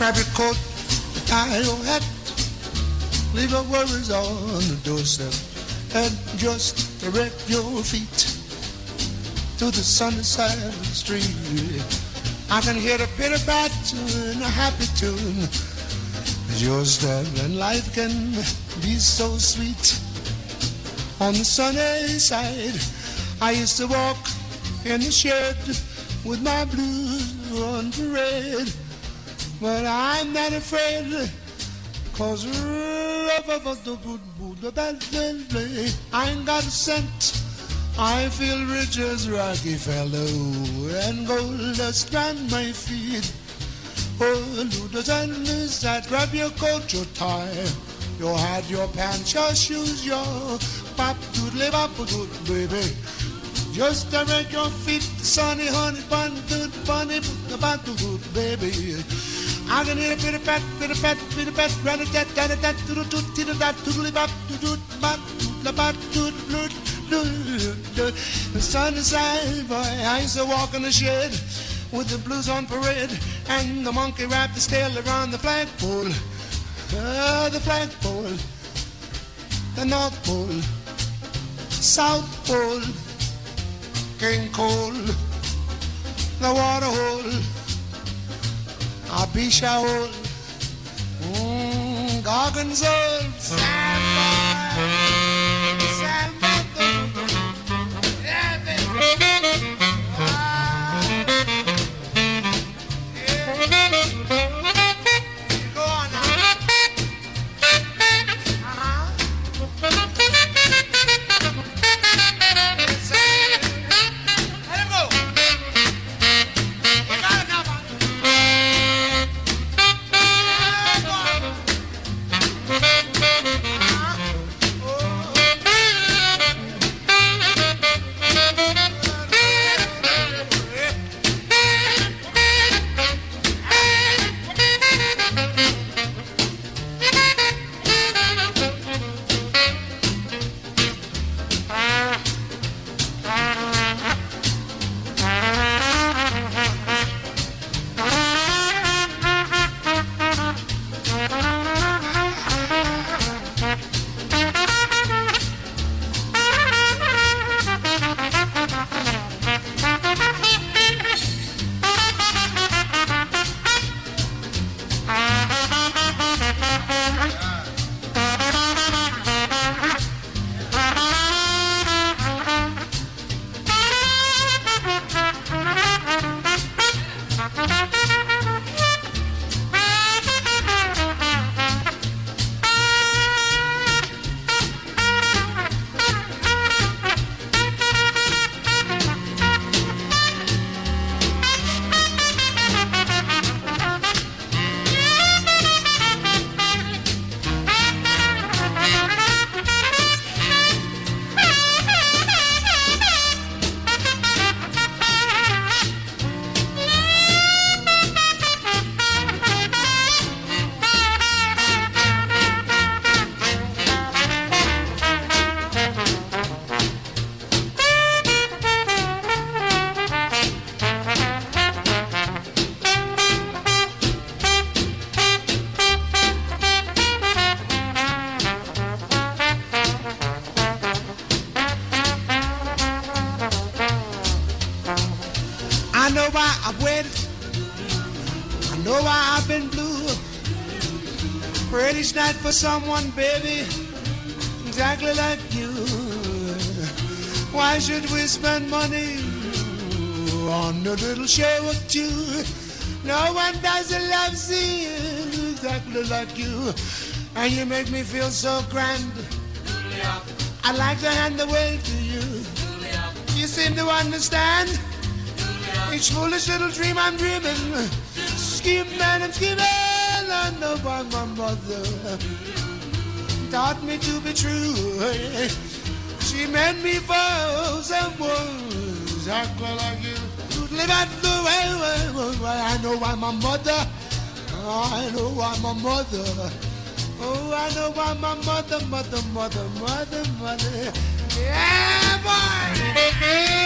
Grab your coat, tie your hat, leave your worries on the doorstep, and just direct your feet to the sunny side of the street. I can hear the pitter pat and a happy tune. Your step and life can be so sweet. On the sunny side, I used to walk in the shed with my blues on parade. But I'm not afraid, cause I ain't got a cent. I feel rich as Rockefeller and gold dust around my feet. Oh, Ludas and that grab your coat, your tie, your hat, your pants, your shoes, your pop doodly bop doodle, baby. Just make your feet sunny, honey bun, dood, bunny, the bun, baby. I can hear a bit of pat, bit of pat, bit of pat, run it, that, that, that, doodle, dood, doodle, that, doodly bop, dood, bop, doodle, bop, dood, dood, dood. The sun is high, boy, I used to walk in the shed with the blues on parade and the monkey wrapped his tail around the flagpole. Uh, the flagpole, the North Pole, South Pole, King Cole, the water hole, Abisha mm, Gorgonzola, Sandbar, Sandbar, know why I've waited. I know why I've been blue. Pretty night for someone, baby, exactly like you. Why should we spend money on a little show or two? No one does a love scene exactly like you. And you make me feel so grand. I'd like to hand the way to you. You seem to understand. Each foolish little dream I'm dreaming. Scheming and I'm scheming. I know why my mother taught me to be true. She made me for someone exactly like you. Live at the way, I know why my mother. I know why my mother. Oh, I know why my mother, mother, mother, mother, mother. Yeah, boy.